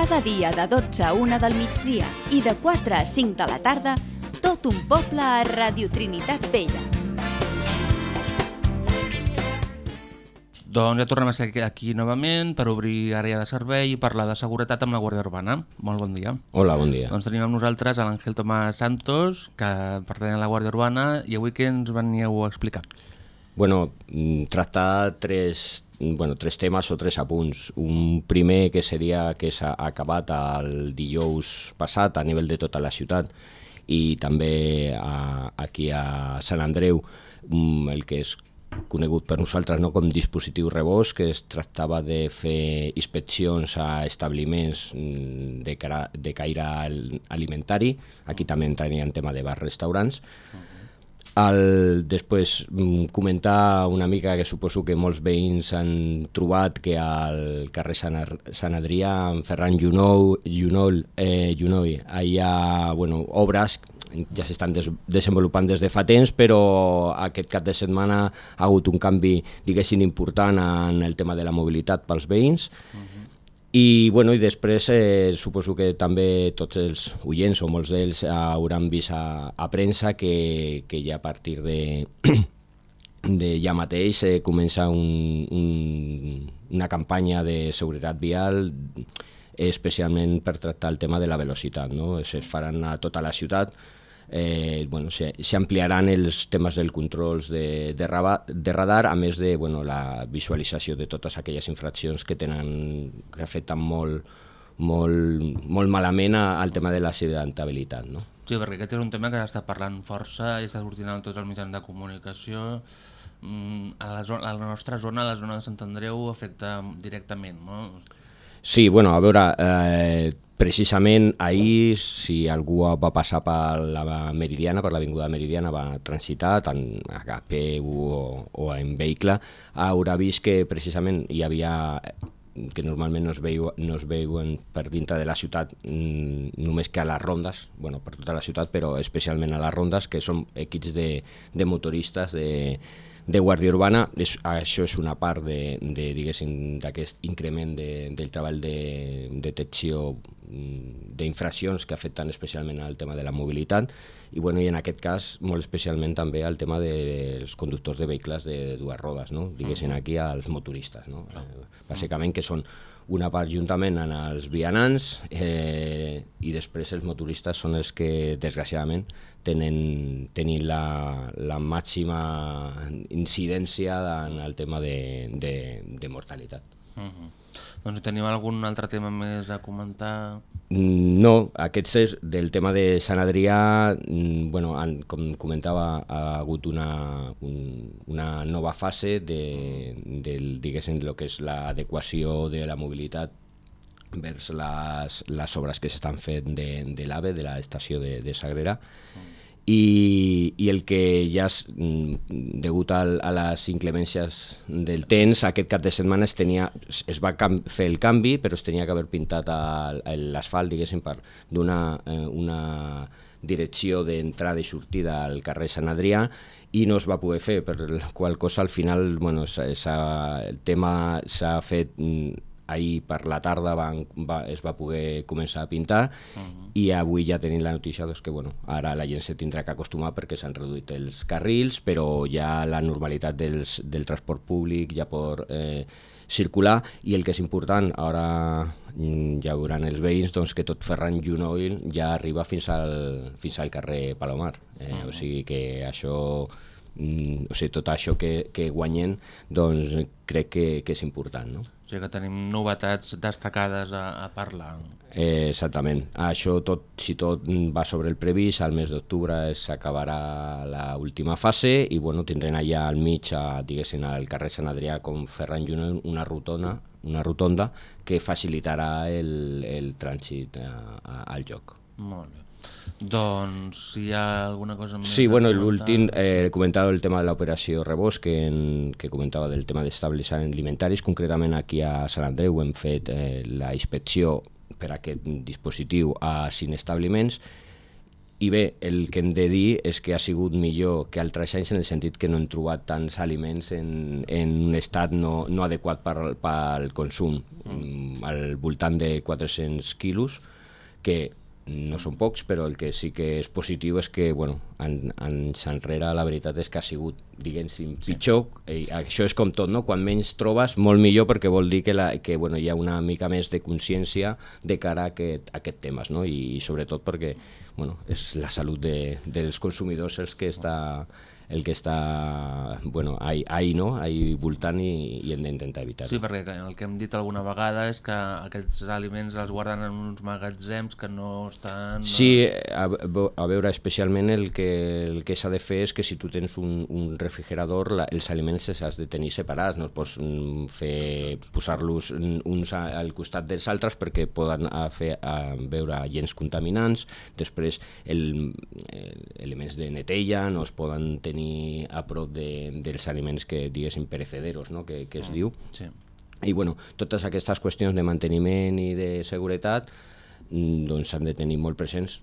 Cada dia de 12 a 1 del migdia i de 4 a 5 de la tarda, tot un poble a Radio Trinitat Vella. Doncs ja tornem a ser aquí- novament per obrir àrea de servei i parlar de seguretat amb la Guàrdia Urbana. Molt bon dia. Hola, bon dia. Doncs tenim amb nosaltres l'Àngel Tomàs Santos, que pertany a la Guàrdia Urbana, i avui què ens veníeu a explicar? Bueno, mm, tractar tres, bueno, tres temes o tres apunts. Un primer que seria que s'ha acabat el dijous passat a nivell de tota la ciutat i també a, aquí a Sant Andreu mm, el que és conegut per nosaltres no, com dispositiu rebost, que es tractava de fer inspeccions a establiments mm, de, cara, de caire al- alimentari, aquí també entraria en tema de bars, restaurants, el, després mm, comentar una mica que suposo que molts veïns han trobat que al carrer Sant, Adrià, en Ferran Junou, Junol, eh, Junoi, hi ha bueno, obres ja s'estan des desenvolupant des de fa temps, però aquest cap de setmana ha hagut un canvi, diguéssim, important en el tema de la mobilitat pels veïns. I, bueno, i després eh, suposo que també tots els oients o molts d'ells hauran vist a, a premsa que, que ja a partir de, de ja mateix eh, comença un, un, una campanya de seguretat vial especialment per tractar el tema de la velocitat. No? Es faran a tota la ciutat eh, bueno, s'ampliaran els temes del controls de, de, de radar, a més de bueno, la visualització de totes aquelles infraccions que tenen que afecten molt, molt, molt malament al tema de l'accidentabilitat. No? Sí, perquè aquest és un tema que està parlant força i està sortint en tots els mitjans de comunicació. Mm, A la, zona, a la nostra zona, a la zona de Sant Andreu, afecta directament, no? Sí, bueno, a veure, eh, precisament ahir, si algú va passar per la Meridiana, per l'Avinguda Meridiana, va transitar, tant a peu o, o en vehicle, haurà vist que precisament hi havia que normalment no es, veu, no es veuen per dintre de la ciutat mm, només que a les rondes, bueno, per tota la ciutat, però especialment a les rondes, que són equips de, de motoristes, de, de Guàrdia Urbana. És, això és una part d'aquest increment de, del treball de detecció d'infraccions que afecten especialment al tema de la mobilitat i, bueno, i en aquest cas molt especialment també al tema dels conductors de vehicles de dues rodes, no? diguéssim aquí als motoristes. No? Eh, bàsicament que són una part juntament en els vianants eh, i després els motoristes són els que desgraciadament tenen, tenen la, la màxima incidència en el tema de, de, de mortalitat. Uh -huh. Doncs tenim algun altre tema més a comentar? Mm, No, aquest és del tema de Sant Adrià, mm, bueno, han, com comentava, ha hagut una, un, una nova fase de, del, diguéssim, lo que és l'adequació de la mobilitat vers les, les obres que s'estan fent de, de l'AVE, de l'estació de, de Sagrera, i, i el que ja, es, mm, degut al, a les inclemències del temps, aquest cap de setmana es, tenia, es va fer el canvi, però es tenia que haver pintat l'asfalt, diguéssim, per donar eh, una direcció d'entrada i sortida al carrer Sant Adrià i no es va poder fer, per la qual cosa al final bueno, s'ha- s'ha- el tema s'ha fet mm, ahir per la tarda van, va, es va poder començar a pintar i avui ja tenim la notícia doncs, que bueno, ara la gent se tindrà que acostumar perquè s'han reduït els carrils però ja la normalitat dels, del transport públic ja pot eh, circular i el que és important ara mm, ja veuran els veïns doncs, que tot Ferran Junoil ja arriba fins al, fins al carrer Palomar eh, Mhm. o sigui que això mm, o sigui, tot això que, que guanyen doncs crec que, que és important no? O sigui que tenim novetats destacades a, a parlar. Eh, exactament. Això tot, si tot va sobre el previst, al mes d'octubre s'acabarà la última fase i bueno, tindrem allà al mig, a, diguéssim, al carrer Sant Adrià com Ferran Juno, una rotona, una rotonda que facilitarà el, el trànsit a, a, al joc. Molt bé. Doncs si hi ha alguna cosa més... Sí, bueno, l'últim, eh, comentava el tema de l'operació Rebost, que, en, que comentava del tema d'establiments alimentaris, concretament aquí a Sant Andreu hem fet eh, la inspecció per a aquest dispositiu a cinc establiments i bé, el que hem de dir és que ha sigut millor que altres anys en el sentit que no hem trobat tants aliments en, en un estat no, no adequat per, pel consum, mm. al voltant de 400 quilos, que no són pocs, però el que sí que és positiu és que, bueno, en, anys enrere la veritat és que ha sigut, diguéssim, pitjor. I això és com tot, no? Quan menys trobes, molt millor, perquè vol dir que, la, que bueno, hi ha una mica més de consciència de cara a aquest, a aquest temes, no? I, i sobretot perquè bueno, és la salut de, dels consumidors els que està el que està bueno, ahí, ahí, no? ahí voltant i, i hem d'intentar evitar-ho. Sí, perquè el que hem dit alguna vegada és que aquests aliments els guarden en uns magatzems que no estan... Sí, a, a veure, especialment el que, el que s'ha de fer és que si tu tens un, un refrigerador, la, els aliments els has de tenir separats, no pots mm, fer posar-los uns al costat dels altres perquè poden a fer a veure gens contaminants, després el, el, elements de neteja no es poden tenir a prop de, dels aliments que diguéssim perecederos, no? que, que es diu. Sí. I bueno, totes aquestes qüestions de manteniment i de seguretat mm, doncs s'han de tenir molt presents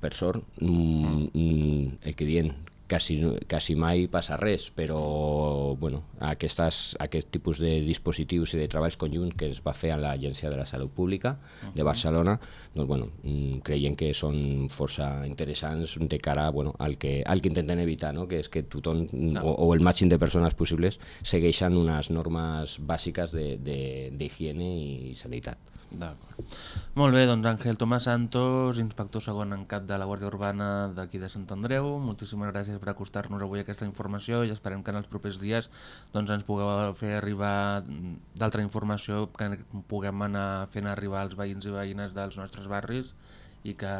per sort mm, mm, el que dient quasi, quasi mai passa res però bueno, aquestes, aquest tipus de dispositius i de treballs conjunts que es va fer a l'Agència de la Salut Pública de Barcelona doncs, bueno, mm, creiem que són força interessants de cara bueno, al, que, al que intenten evitar no? que és que tothom Clar. o, o el màxim de persones possibles segueixen unes normes bàsiques de- de- d'higiene i sanitat. D'acord. Molt bé, doncs Àngel Tomàs Santos, inspector segon en cap de la Guàrdia Urbana d'aquí de Sant Andreu. Moltíssimes gràcies per acostar-nos avui aquesta informació i esperem que en els propers dies doncs, ens pugueu fer arribar d'altra informació que puguem anar fent arribar als veïns i veïnes dels nostres barris i que,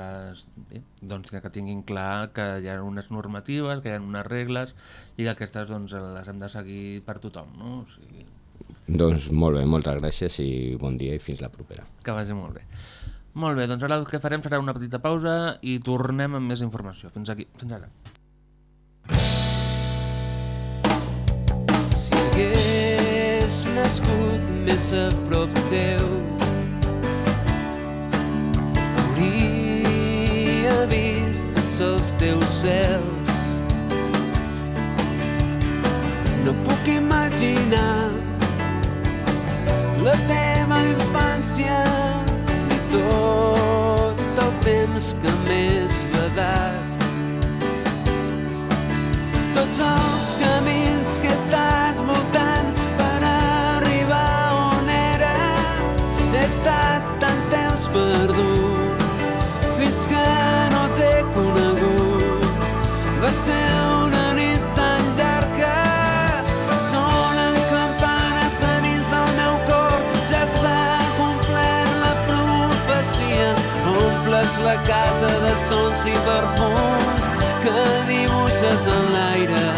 bé, doncs, que tinguin clar que hi ha unes normatives, que hi ha unes regles i que aquestes doncs, les hem de seguir per tothom. No? O sigui, Doncs molt bé, moltes gràcies i bon dia i fins la propera. Que vagi molt bé. Molt bé, doncs ara el que farem serà una petita pausa i tornem amb més informació. Fins aquí, fins ara. Si hagués nascut més a prop teu hauria vist tots els teus cels no puc imaginar la teva infància ni tot el temps que m'és vedat. Tots els camins que estat sons i perfums que dibuixes en l'aire.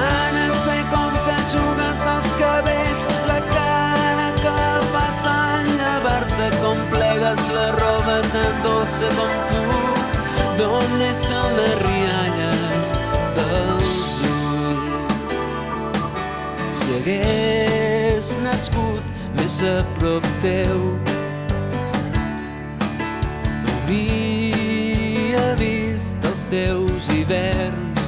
Ara sé com te jugues els cabells, la cara que passa al llevar-te, com plegues la roba tan dolça com tu, d'on neixen les rialles dels ulls. Si hagués nascut més a prop teu, vist teus hiverns.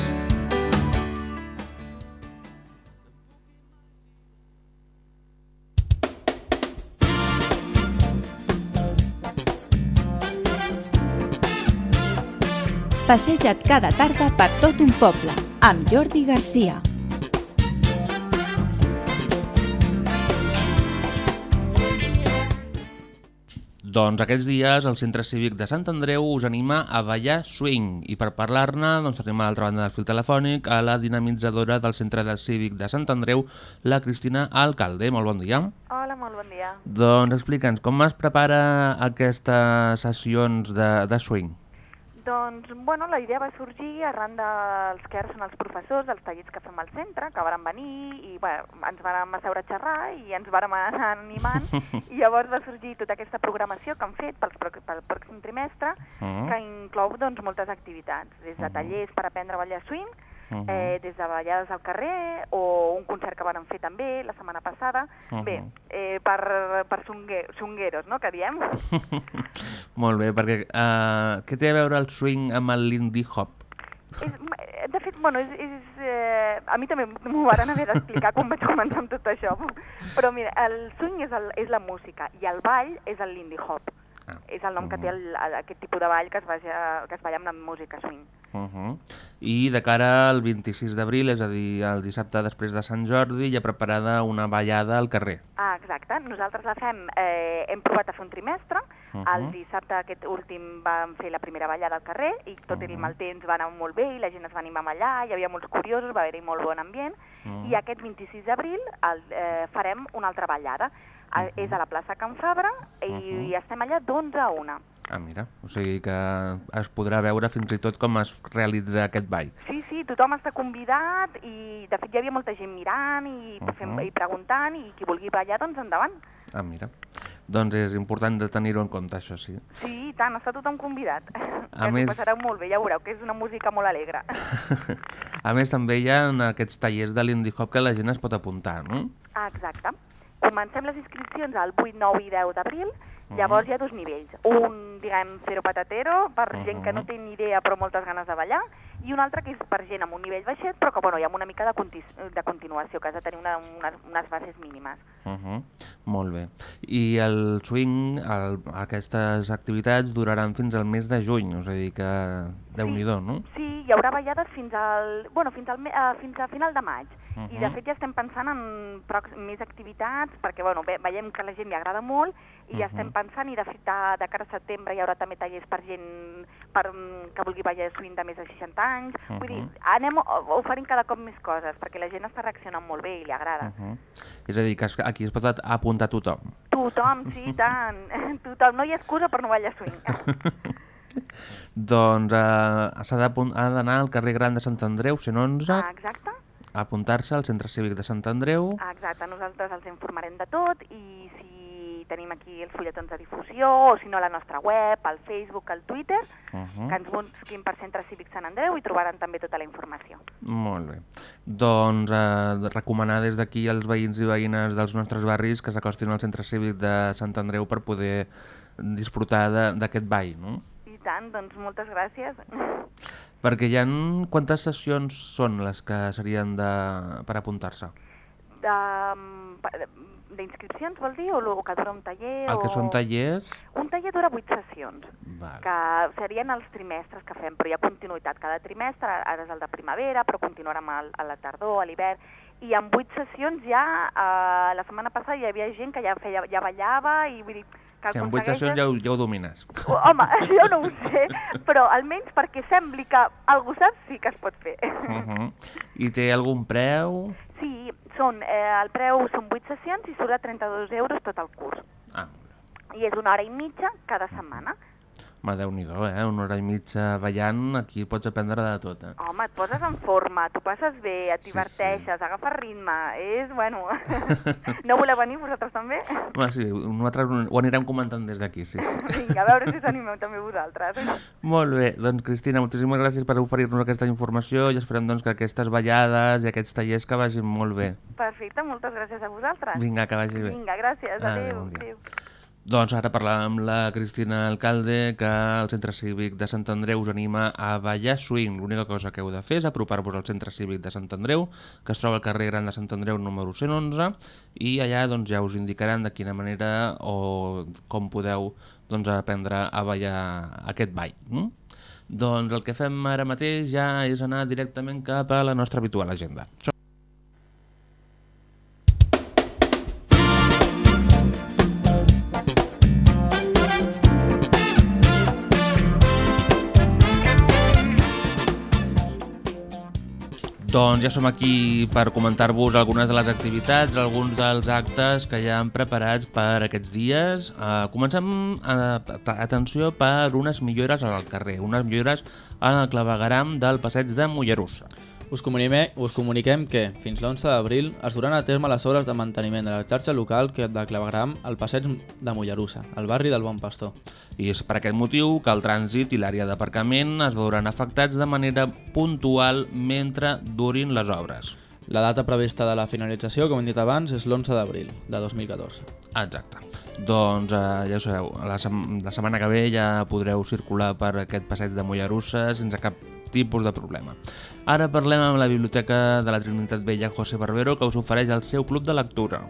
Passeja't cada tarda per tot un poble, amb Jordi Garcia. Doncs aquests dies el Centre Cívic de Sant Andreu us anima a ballar swing i per parlar-ne doncs, tenim a l'altra banda del fil telefònic a la dinamitzadora del Centre del Cívic de Sant Andreu, la Cristina Alcalde. Molt bon dia. Hola, molt bon dia. Doncs explica'ns, com es prepara aquestes sessions de, de swing? Doncs, bueno, la idea va sorgir arran dels que ara són els professors dels tallers que fem al centre, que varen venir i bueno, ens vàrem asseure a xerrar i ens vàrem anar animant i llavors va sorgir tota aquesta programació que han fet pel, pel pròxim trimestre Mhm. que inclou doncs, moltes activitats, des de Mhm. tallers per aprendre a ballar swing, Mhm. eh, des de ballades al carrer o un concert que varen fer també la setmana passada, Mhm. bé, eh, per, per sungue, sungueros, no?, que diem. Molt bé, perquè uh, què té a veure el swing amb el Lindy Hop? És, eh, de fet, bueno, és, és, eh, a mi també m'ho van haver d'explicar quan vaig començar amb tot això. Però mira, el swing és, el, és la música i el ball és el lindy hop. Ah. És el nom que té el, el, aquest tipus de ball que es, balla, que es balla amb la música swing. Uh -huh. I de cara al 26 d'abril, és a dir, el dissabte després de Sant Jordi, hi ha preparada una ballada al carrer. Ah, exacte. Nosaltres la fem, eh, hem provat a fer un trimestre. Mhm. El dissabte aquest últim vam fer la primera ballada al carrer i tot i el mal temps va anar molt bé i la gent es va animar a ballar, hi havia molts curiosos, va haver-hi molt bon ambient. Mhm. I aquest 26 d'abril el, eh, farem una altra ballada. A, És a la plaça Can Fabra i, Mhm. i estem allà d'11 a 1. Ah, mira, o sigui que es podrà veure fins i tot com es realitza aquest ball. Sí, sí, tothom està convidat i de fet hi havia molta gent mirant i, uh. -huh. i preguntant i qui vulgui ballar, doncs endavant. Ah, mira. Doncs és important de tenir-ho en compte, això sí. Sí, i tant, està tothom convidat. A que més- passareu molt bé, ja veureu, que és una música molt alegre. A més, també hi ha aquests tallers de l'indie hop que la gent es pot apuntar, no? Ah, exacte. Comencem les inscripcions el 8, 9 i 10 d'abril, Mhm. llavors hi ha dos nivells. Un, diguem, cero patatero, per gent que no Mhm. té ni idea però moltes ganes de ballar, i un altre que és per gent amb un nivell baixet, però que bueno, hi ha una mica de, conti de continuació, que has de tenir una, una, unes bases mínimes. Uh -huh. Molt bé. I el swing, el, aquestes activitats duraran fins al mes de juny, és a dir que déu-n'hi-do, no? Sí, hi haurà ballades fins al, bueno, fins al, eh, fins a final de maig. I de Mhm. fet ja estem pensant en més activitats, perquè bueno, ve, veiem que a la gent li agrada molt, i ja estem pensant, i de fet de, de cara a setembre hi haurà també tallers per gent per, que vulgui ballar swing de més de 60 anys. Vull dir, anem oferint cada cop més coses, perquè la gent està reaccionant molt bé i li agrada. Uh -huh. És a dir, que aquí es pot apuntar tothom. Tothom, sí, tant. Tothom. No hi ha excusa per no ballar swing. Doncs eh, s'ha d'anar al carrer Gran de Sant Andreu, 111, Ah, exacte. apuntar-se al Centre Cívic de Sant Andreu. Exacte, nosaltres els informarem de tot i si tenim aquí els fulletons de difusió o si no a la nostra web, al Facebook, al Twitter, Uh -huh. que ens busquin per Centre Cívic Sant Andreu i trobaran també tota la informació. Molt bé. Doncs eh, recomanar des d'aquí als veïns i veïnes dels nostres barris que s'acostin al Centre Cívic de Sant Andreu per poder disfrutar d'aquest ball, no? I tant, doncs moltes gràcies. Perquè hi ha... Quantes sessions són les que serien de... per apuntar-se? De- D'inscripcions vol dir o lo que dura un taller? El que o... són tallers... Un taller dura 8 sessions, Val. que serien els trimestres que fem, però hi ha continuïtat. Cada trimestre, ara és el de primavera, però continuarem a la tardor, a l'hivern, i en 8 sessions ja, eh, la setmana passada hi havia gent que ja, feia, ja ballava, i vull dir, que Que en 8 aconsegueixes- sessions ja ho, ja ho domines. Home, jo no ho sé, però almenys perquè sembli que algú sap sí que es pot fer. Uh -huh. I té algun preu? Sí, són, eh, el preu són 8 sessions i surt a 32 euros tot el curs. Ah. I és una hora i mitja cada setmana. Ma déu nhi eh? Una hora i mitja ballant, aquí pots aprendre de tot, eh? Home, et poses en forma, t'ho passes bé, et Sí, diverteixes, sí. agafes ritme, és, bueno... no voleu venir vosaltres també? Home, sí, nosaltres ho anirem comentant des d'aquí, sí, sí. Vinga, a veure si us animeu també vosaltres. Molt bé, doncs Cristina, moltíssimes gràcies per oferir-nos aquesta informació i esperem doncs, que aquestes ballades i aquests tallers que vagin molt bé. Perfecte, moltes gràcies a vosaltres. Vinga, que vagi bé. Vinga, gràcies, Adéu, adéu. adéu. Doncs ara parlàvem amb la Cristina Alcalde que el Centre Cívic de Sant Andreu us anima a ballar swing. L'única cosa que heu de fer és apropar-vos al Centre Cívic de Sant Andreu, que es troba al carrer Gran de Sant Andreu número 111, i allà doncs, ja us indicaran de quina manera o com podeu doncs, aprendre a ballar aquest ball. Mm? Doncs el que fem ara mateix ja és anar directament cap a la nostra habitual agenda. Doncs ja som aquí per comentar-vos algunes de les activitats, alguns dels actes que ja han preparats per aquests dies. Uh, comencem, uh, atenció, per unes millores al carrer, unes millores en el clavegaram del passeig de Mollerussa. Us comuniquem, us comuniquem que, fins l'11 d'abril, es duran a terme les obres de manteniment de la xarxa local que de clavegram al passeig de Mollerussa, al barri del Bon Pastor. I és per aquest motiu que el trànsit i l'àrea d'aparcament es veuran afectats de manera puntual mentre durin les obres. La data prevista de la finalització, com hem dit abans, és l'11 d'abril de 2014. Exacte. Doncs eh, ja ho sabeu, la, sem la setmana que ve ja podreu circular per aquest passeig de Mollerussa sense cap tipus de problema. Ara parlem amb la Biblioteca de la Trinitat Vella José Barbero que us ofereix el seu club de lectura.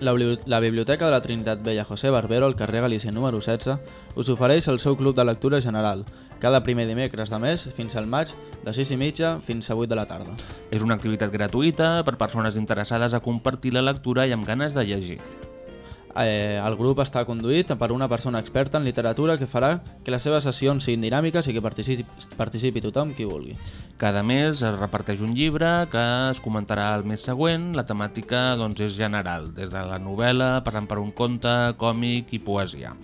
La, la Biblioteca de la Trinitat Vella José Barbero, al carrer Galícia número 16, us ofereix el seu club de lectura general, cada primer dimecres de mes fins al maig, de 6 i mitja fins a 8 de la tarda. És una activitat gratuïta per persones interessades a compartir la lectura i amb ganes de llegir. Eh, el grup està conduït per una persona experta en literatura que farà que les seves sessions siguin dinàmiques i que participi, participi tothom qui vulgui. Cada mes es reparteix un llibre que es comentarà el mes següent. La temàtica doncs, és general, des de la novel·la, passant per un conte, còmic i poesia.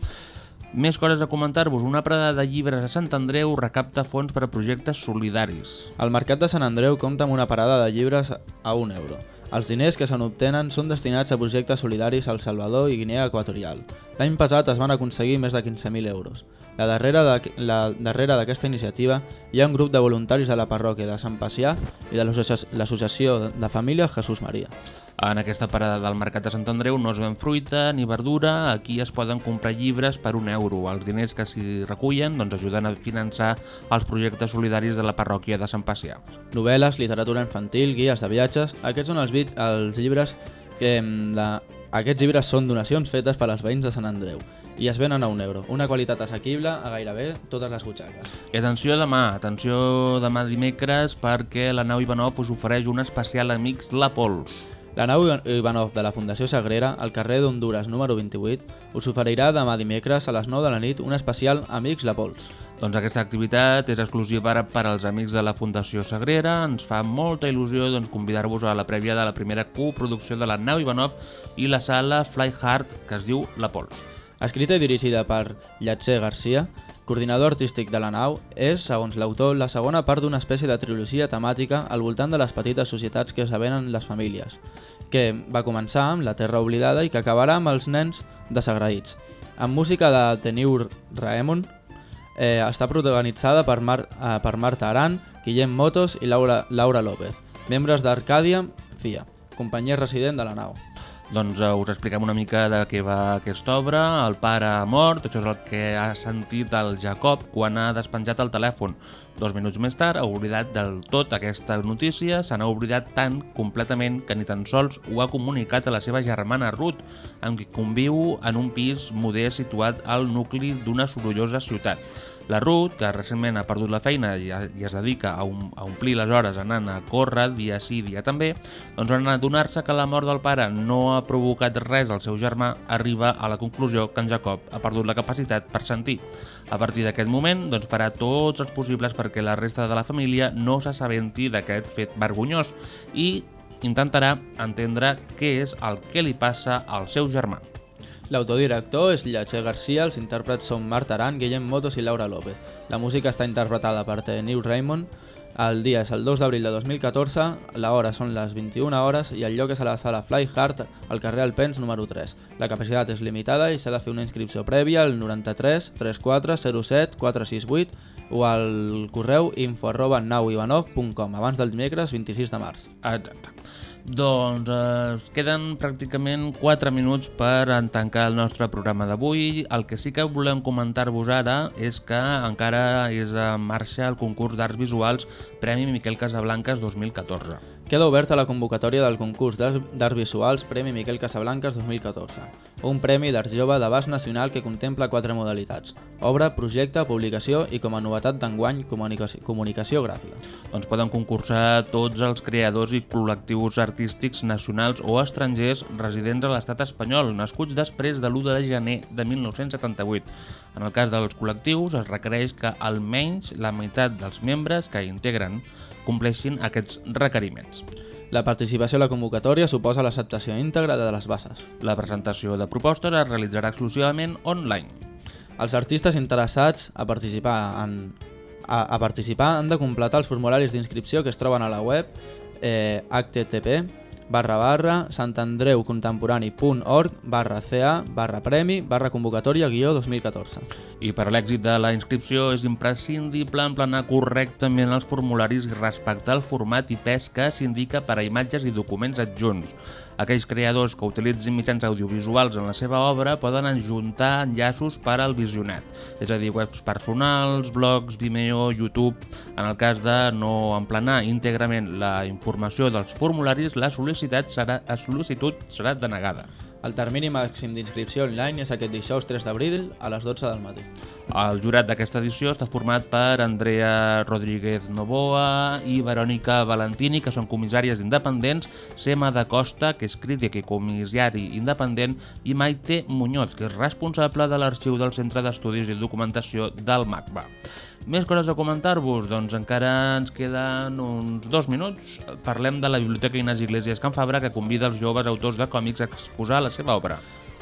Més coses a comentar-vos. Una parada de llibres a Sant Andreu recapta fons per a projectes solidaris. El Mercat de Sant Andreu compta amb una parada de llibres a 1 euro. Els diners que se n'obtenen són destinats a projectes solidaris al Salvador i Guinea Equatorial. L'any passat es van aconseguir més de 15.000 euros. La darrere de- la darrere d'aquesta iniciativa hi ha un grup de voluntaris de la parròquia de Sant Pacià i de l'associa- l'Associació de Família Jesús Maria. En aquesta parada del Mercat de Sant Andreu no es ven fruita ni verdura, aquí es poden comprar llibres per un euro. Els diners que s'hi recullen doncs, ajuden a finançar els projectes solidaris de la parròquia de Sant Pacià. Novel·les, literatura infantil, guies de viatges... Aquests són els, els llibres que... em, De, aquests llibres són donacions fetes per als veïns de Sant Andreu i es venen a un euro. Una qualitat assequible a gairebé totes les butxaques. I atenció demà, atenció demà dimecres perquè la nau Ivanov us ofereix un especial Amics La Pols. La nau Ivanov de la Fundació Sagrera, al carrer d'Honduras número 28, us oferirà demà dimecres a les 9 de la nit un especial Amics La Pols. Doncs aquesta activitat és exclusiva per, als amics de la Fundació Sagrera. Ens fa molta il·lusió doncs, convidar-vos a la prèvia de la primera coproducció de la nau Ivanov i la sala Fly Hard, que es diu La Pols. Escrita i dirigida per Llatzer Garcia, coordinador artístic de la nau, és, segons l'autor, la segona part d'una espècie de trilogia temàtica al voltant de les petites societats que esdevenen les famílies, que va començar amb La Terra Oblidada i que acabarà amb els nens desagraïts. Amb música de New Raemon, eh, està protagonitzada per, Mar, eh, per Marta Aran, Guillem Motos i Laura, Laura López, membres d'Arcàdia CIA, companyia resident de la nau. Doncs uh, us expliquem una mica de què va aquesta obra. El pare ha mort, això és el que ha sentit el Jacob quan ha despenjat el telèfon. Dos minuts més tard ha oblidat del tot aquesta notícia, se n'ha oblidat tan completament que ni tan sols ho ha comunicat a la seva germana Ruth, amb qui conviu en un pis modest situat al nucli d'una sorollosa ciutat. La Ruth, que recentment ha perdut la feina i, i es dedica a, um, a omplir les hores anant a córrer dia sí, dia també, doncs en adonar-se que la mort del pare no ha provocat res al seu germà, arriba a la conclusió que en Jacob ha perdut la capacitat per sentir. A partir d'aquest moment, doncs farà tots els possibles perquè la resta de la família no s'assabenti d'aquest fet vergonyós i intentarà entendre què és el que li passa al seu germà. L'autodirector és Llacher Garcia, els intèrprets són Marta Aran, Guillem Motos i Laura López. La música està interpretada per The New Raymond, el dia és el 2 d'abril de 2014, la hora són les 21 hores i el lloc és a la sala Fly Hard al carrer Alpens número 3. La capacitat és limitada i s'ha de fer una inscripció prèvia al 93 34 07 468 o al correu info arroba abans del dimecres 26 de març. Exacte. Doncs eh, queden pràcticament 4 minuts per tancar el nostre programa d'avui. El que sí que volem comentar-vos ara és que encara és en marxa el concurs d'arts visuals Premi Miquel Casablanques 2014. Queda oberta la convocatòria del concurs d'Arts d'Arts Visuals Premi Miquel Casablanques 2014, un premi d'art jove d'abast nacional que contempla quatre modalitats, obra, projecte, publicació i com a novetat d'enguany comunicació, comunicació gràfica. Doncs poden concursar tots els creadors i col·lectius artístics nacionals o estrangers residents a l'estat espanyol, nascuts després de l'1 de gener de 1978. En el cas dels col·lectius es requereix que almenys la meitat dels membres que integren compleixin aquests requeriments. La participació a la convocatòria suposa l'acceptació íntegra de les bases. La presentació de propostes es realitzarà exclusivament online. Els artistes interessats a participar, en, a, a participar han de completar els formularis d'inscripció que es troben a la web eh, http barra barra santandreucontemporani.org barra ca barra premi barra convocatòria guió 2014. I per a l'èxit de la inscripció és imprescindible emplenar correctament els formularis i respectar el format i pes que s'indica per a imatges i documents adjunts. Aquells creadors que utilitzin mitjans audiovisuals en la seva obra poden adjuntar enllaços per al visionat, és a dir, webs personals, blogs, Vimeo, YouTube. En el cas de no emplenar íntegrament la informació dels formularis, la sol·licitud serà, la sol·licitud serà denegada. El termini màxim d'inscripció online és aquest dijous 3 d'abril a les 12 del matí. El jurat d'aquesta edició està format per Andrea Rodríguez Novoa i Verònica Valentini, que són comissàries independents, Sema da Costa, que és crític i comissari independent, i Maite Muñoz, que és responsable de l'arxiu del Centre d'Estudis i Documentació del MACBA. Més coses a comentar-vos? Doncs encara ens queden uns dos minuts. Parlem de la Biblioteca Ignasi Iglesias Can Fabra, que convida els joves autors de còmics a exposar la seva obra.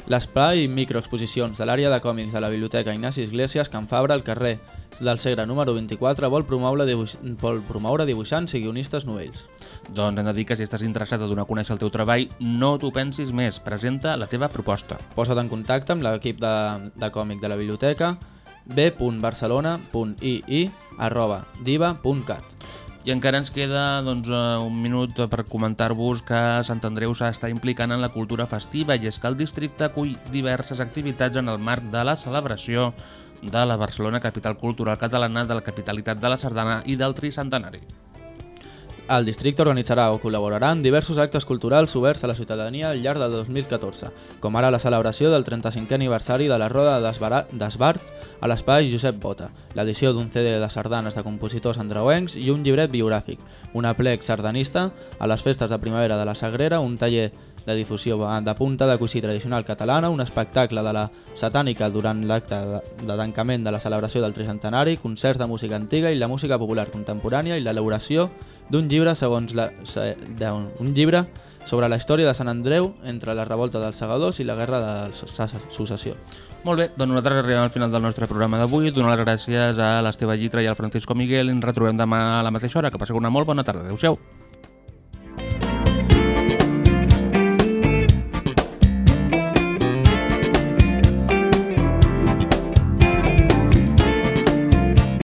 L'espai i microexposicions de l'àrea de còmics de la Biblioteca Ignasi Iglesias Can Fabra al carrer del Segre número 24 vol promoure, dibuix... vol promoure dibuixants i guionistes novells. Doncs hem de dir que si estàs interessat a donar a conèixer el teu treball, no t'ho pensis més, presenta la teva proposta. Posa't en contacte amb l'equip de, de còmic de la biblioteca b.barcelona.ii arroba diva.cat I encara ens queda doncs, eh, un minut per comentar-vos que Sant Andreu s'està implicant en la cultura festiva i és que el districte acull diverses activitats en el marc de la celebració de la Barcelona Capital Cultural Catalana, de la Capitalitat de la Sardana i del Tricentenari. El districte organitzarà o col·laborarà en diversos actes culturals oberts a la ciutadania al llarg del 2014, com ara la celebració del 35è aniversari de la Roda d'Esbarts a l'espai Josep Bota, l'edició d'un CD de sardanes de compositors andreuencs i un llibret biogràfic, un aplec sardanista, a les festes de primavera de la Sagrera, un taller de difusió de punta de cosí tradicional catalana, un espectacle de la satànica durant l'acte de, de tancament de la celebració del tricentenari, concerts de música antiga i la música popular contemporània i l'elaboració d'un llibre segons la, un llibre sobre la història de Sant Andreu entre la revolta dels segadors i la guerra de successió. Molt bé, doncs nosaltres arribem al final del nostre programa d'avui. Donar les gràcies a l'Esteve Llitra i al Francisco Miguel ens retrobem demà a la mateixa hora. Que passeu una molt bona tarda. Adéu-siau.